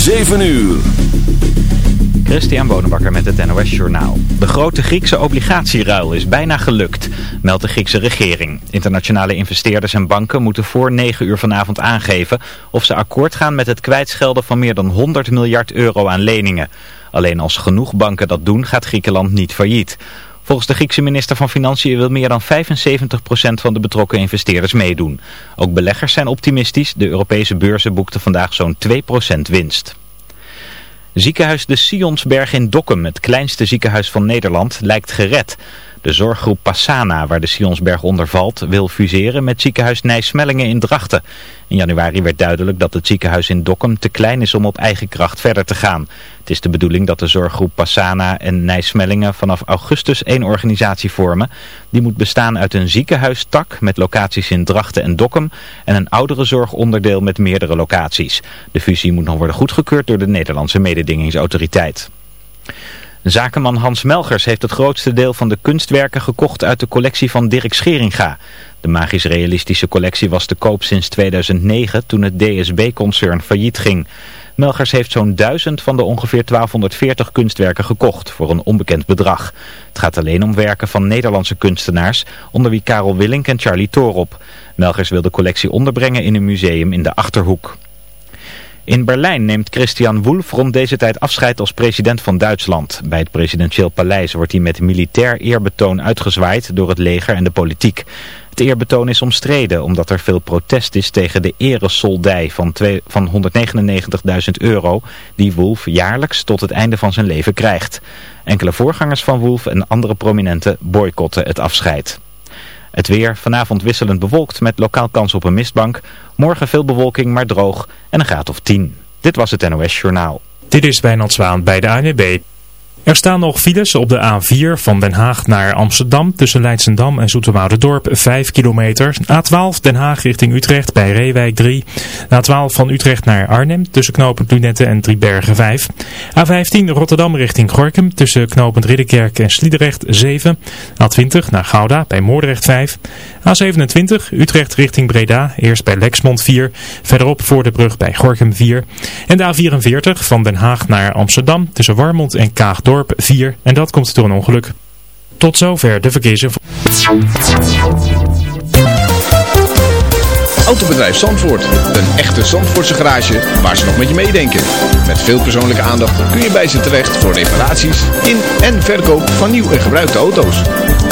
7 uur. Christian Bonenbakker met het NOS Journaal. De grote Griekse obligatieruil is bijna gelukt, meldt de Griekse regering. Internationale investeerders en banken moeten voor 9 uur vanavond aangeven of ze akkoord gaan met het kwijtschelden van meer dan 100 miljard euro aan leningen. Alleen als genoeg banken dat doen gaat Griekenland niet failliet. Volgens de Griekse minister van Financiën wil meer dan 75% van de betrokken investeerders meedoen. Ook beleggers zijn optimistisch. De Europese beurzen boekten vandaag zo'n 2% winst. Ziekenhuis de Sionsberg in Dokkum, het kleinste ziekenhuis van Nederland, lijkt gered. De zorggroep Passana, waar de Sionsberg onder valt, wil fuseren met ziekenhuis Nijsmellingen in Drachten. In januari werd duidelijk dat het ziekenhuis in Dokkum te klein is om op eigen kracht verder te gaan. Het is de bedoeling dat de zorggroep Passana en Nijsmellingen vanaf augustus één organisatie vormen. Die moet bestaan uit een ziekenhuistak met locaties in Drachten en Dokkum en een oudere zorgonderdeel met meerdere locaties. De fusie moet nog worden goedgekeurd door de Nederlandse mededingingsautoriteit. Zakenman Hans Melgers heeft het grootste deel van de kunstwerken gekocht uit de collectie van Dirk Scheringa. De magisch-realistische collectie was te koop sinds 2009 toen het DSB-concern failliet ging. Melgers heeft zo'n duizend van de ongeveer 1240 kunstwerken gekocht voor een onbekend bedrag. Het gaat alleen om werken van Nederlandse kunstenaars, onder wie Karel Willink en Charlie Torop. Melgers wil de collectie onderbrengen in een museum in de Achterhoek. In Berlijn neemt Christian Wulff rond deze tijd afscheid als president van Duitsland. Bij het presidentieel paleis wordt hij met militair eerbetoon uitgezwaaid door het leger en de politiek. Het eerbetoon is omstreden omdat er veel protest is tegen de eresoldij van, van 199.000 euro die Wolf jaarlijks tot het einde van zijn leven krijgt. Enkele voorgangers van Wolf en andere prominenten boycotten het afscheid. Het weer vanavond wisselend bewolkt met lokaal kans op een mistbank. Morgen veel bewolking, maar droog en een graad of 10. Dit was het NOS Journaal. Dit is Wijnand Zwaan bij de ANWB. Er staan nog files op de A4 van Den Haag naar Amsterdam tussen Leidsendam en Zoeterwouderdorp 5 kilometer. A12 Den Haag richting Utrecht bij Reewijk 3. A12 van Utrecht naar Arnhem tussen knooppunt Lunette en Driebergen 5. A15 Rotterdam richting Gorkum tussen knooppunt Ridderkerk en Sliedrecht 7. A20 naar Gouda bij Moordrecht 5. A27 Utrecht richting Breda eerst bij Lexmond 4. Verderop voor de brug bij Gorkum 4. En de A44 van Den Haag naar Amsterdam tussen Warmond en Kaagdorp dorp 4 en dat komt door een ongeluk. Tot zover de verkeersinformatie. Autobedrijf Zandvoort. Een echte Zandvoortse garage waar ze nog met je meedenken. Met veel persoonlijke aandacht kun je bij ze terecht voor reparaties in en verkoop van nieuw en gebruikte auto's.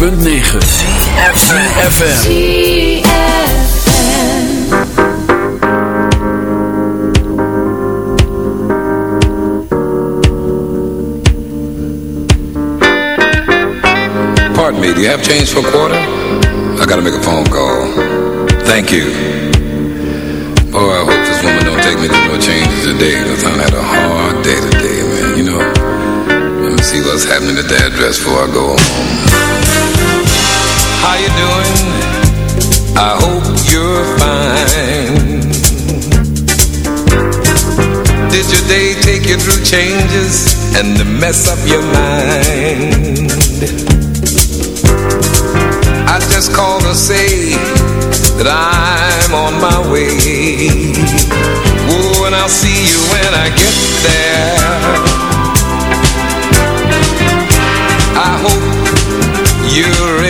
106.9 FM. Pardon me, do you have change for a quarter? I gotta make a phone call. Thank you. Boy, I hope this woman don't take me to no changes today, because I had a hard day today, man. You know, let me see what's happening at the address before I go home. I hope you're fine. Did your day take you through changes and to mess up your mind? I just called to say that I'm on my way. Oh, and I'll see you when I get there. I hope you're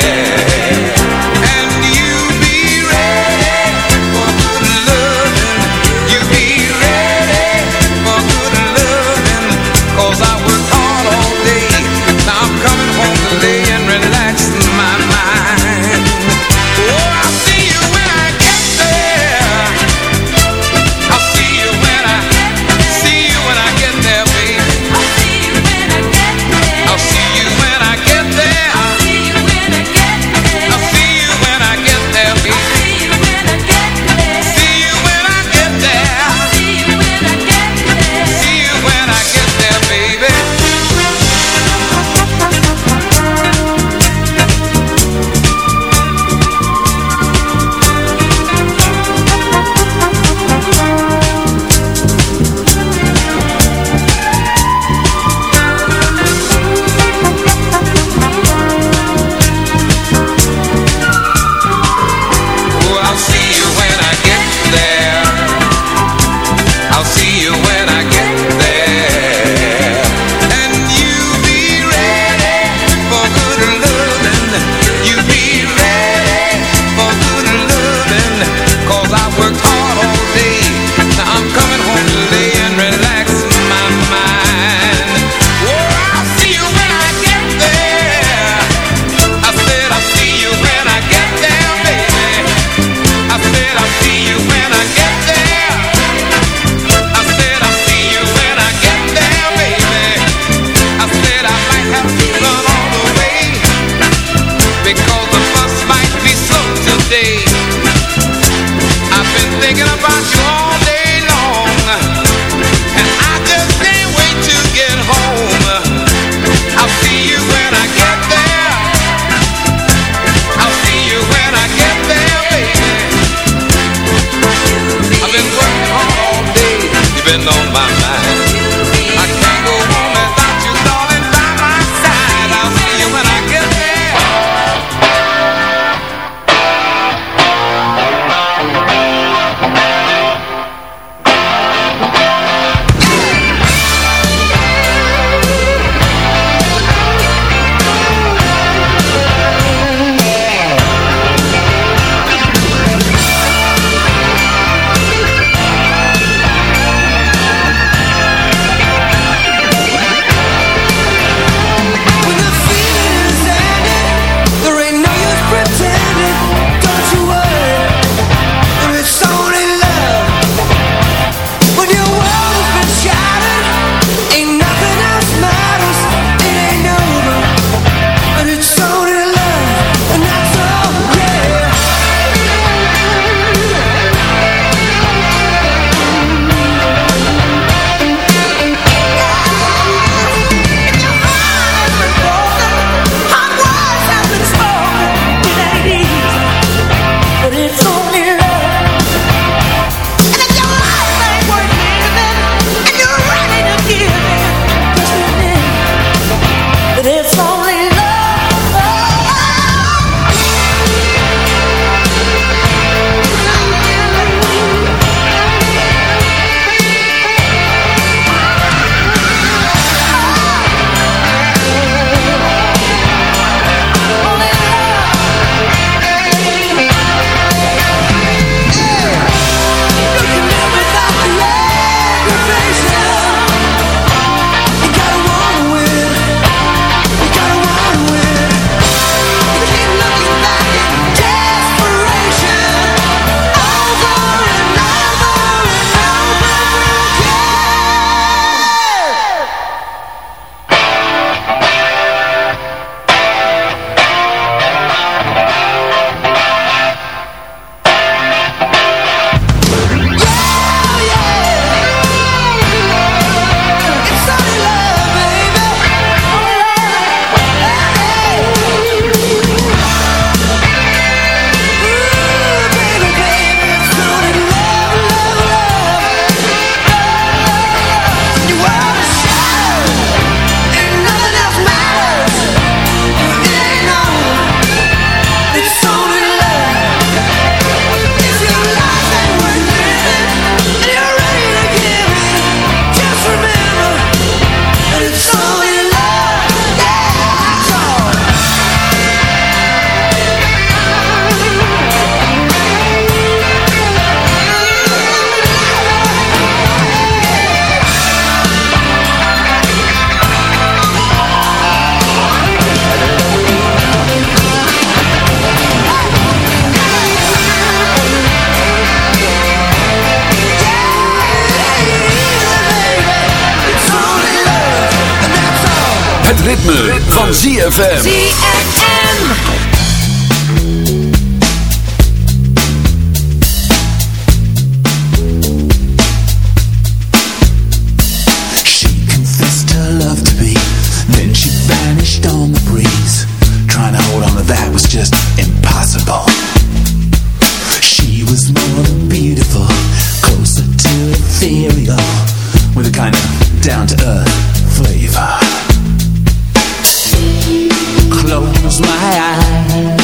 Close my eyes,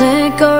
sink or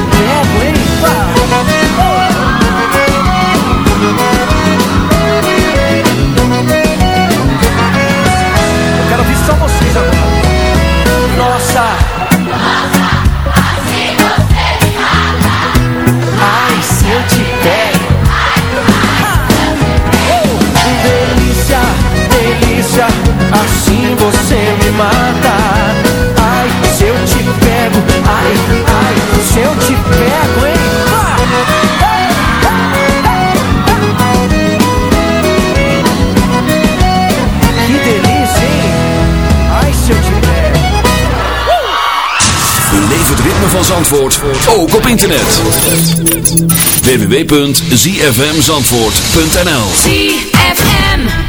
me mata. Ai, se eu te pego, ai, ai, se eu te pego, hein? Que delícia, hein? Ai, se eu te pego. Beleef het ritme van Zandvoort, ook op internet. www.zfmzandvoort.nl ZFM.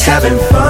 Just having fun.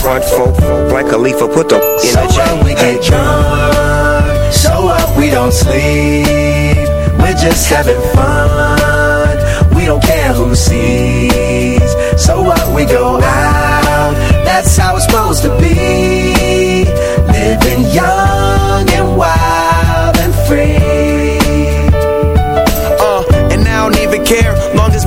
front, folk, folk, like a leaf, put the in So a chain. we get drunk, so up, we don't sleep. We're just having fun. We don't care who sees. So what we go out, that's how it's supposed to be. Living young and wild and free. Uh, and I don't even care.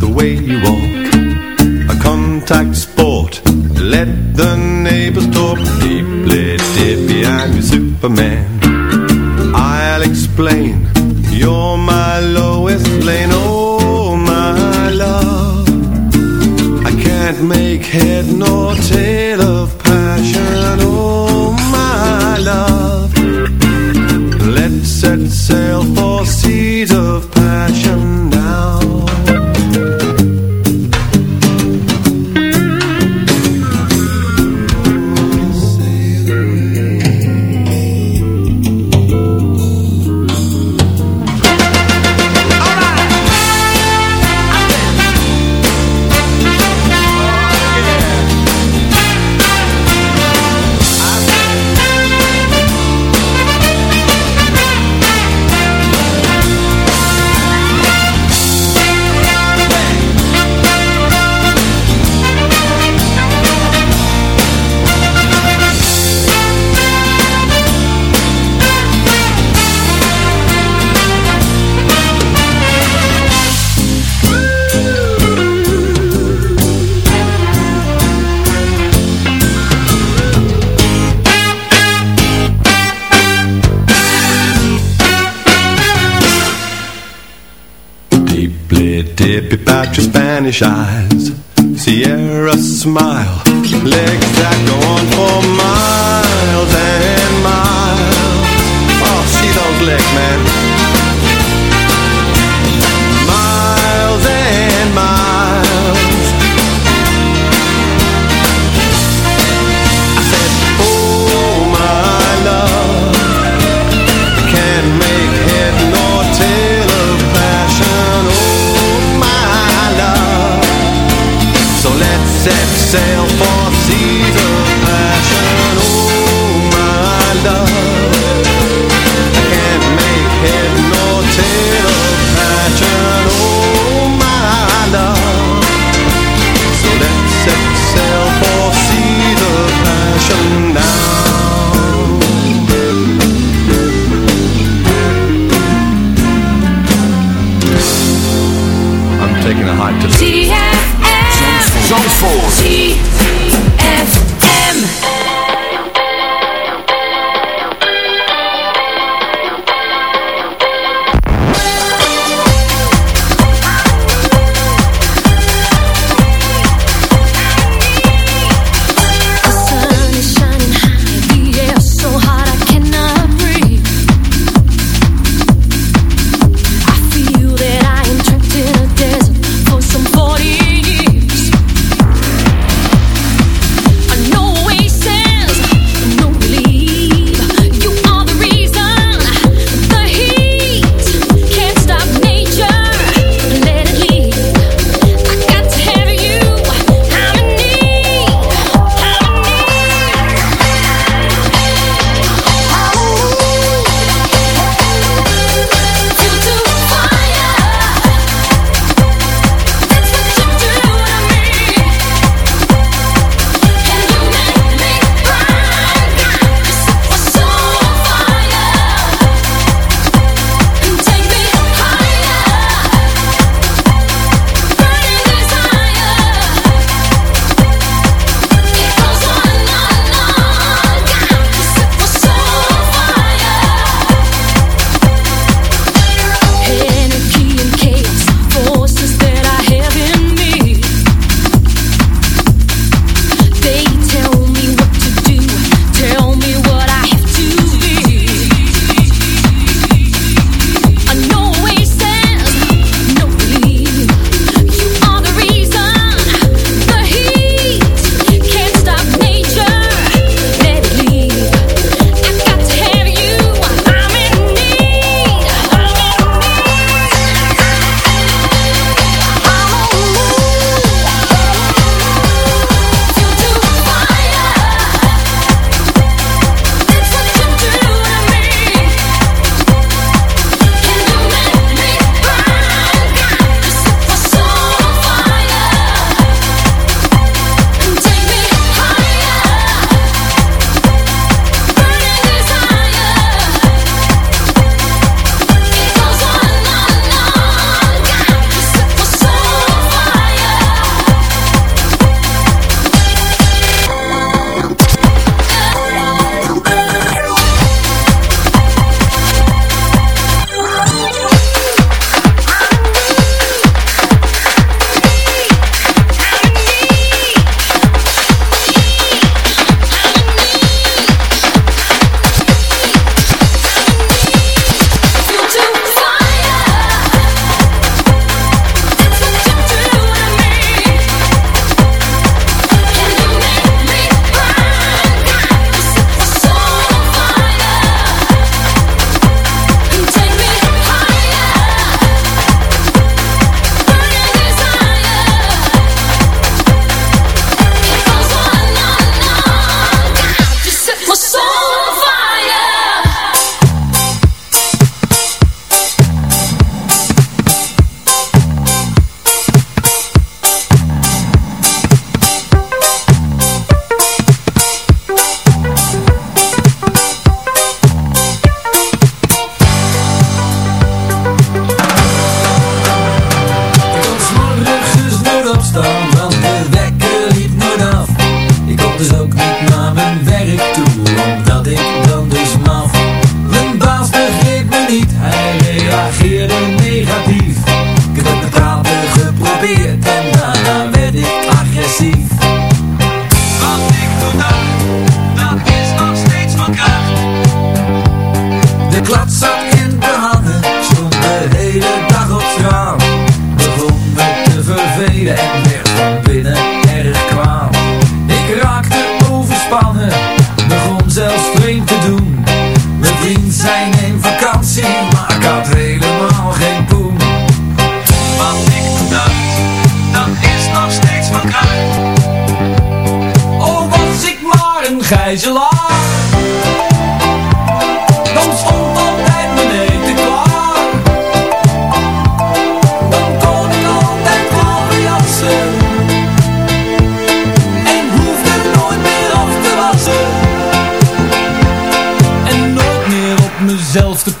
Dip about the way you walk. A contact sport. Let the neighbors talk. Deeply dippy, I'm your Superman. Your Spanish eyes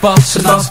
passen, dat